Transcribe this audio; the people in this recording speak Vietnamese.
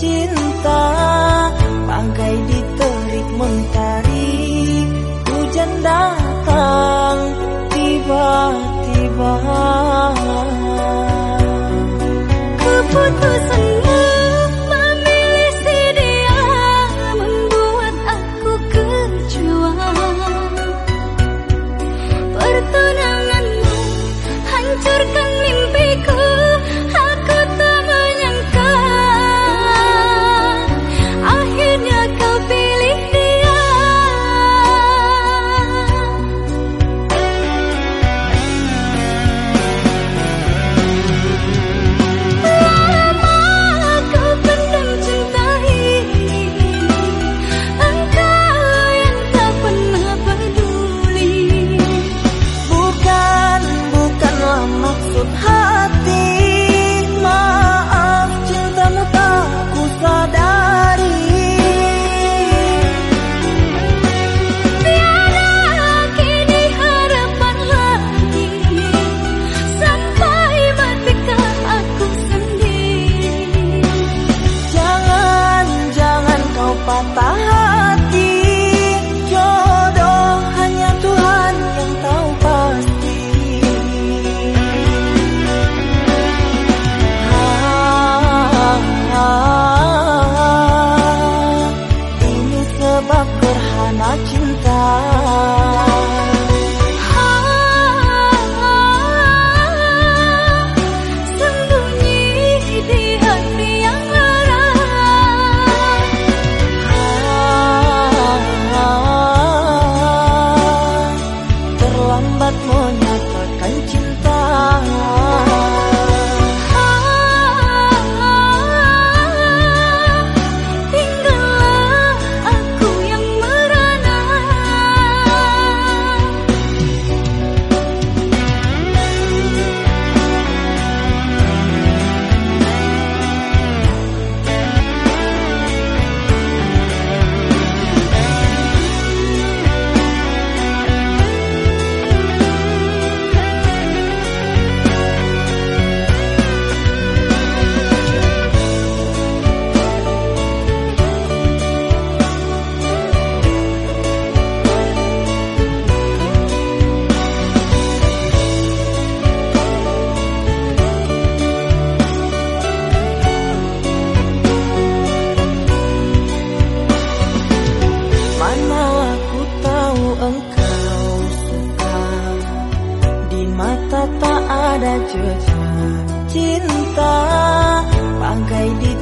心。Chưa chờ chín ta. Cinta Bangkai di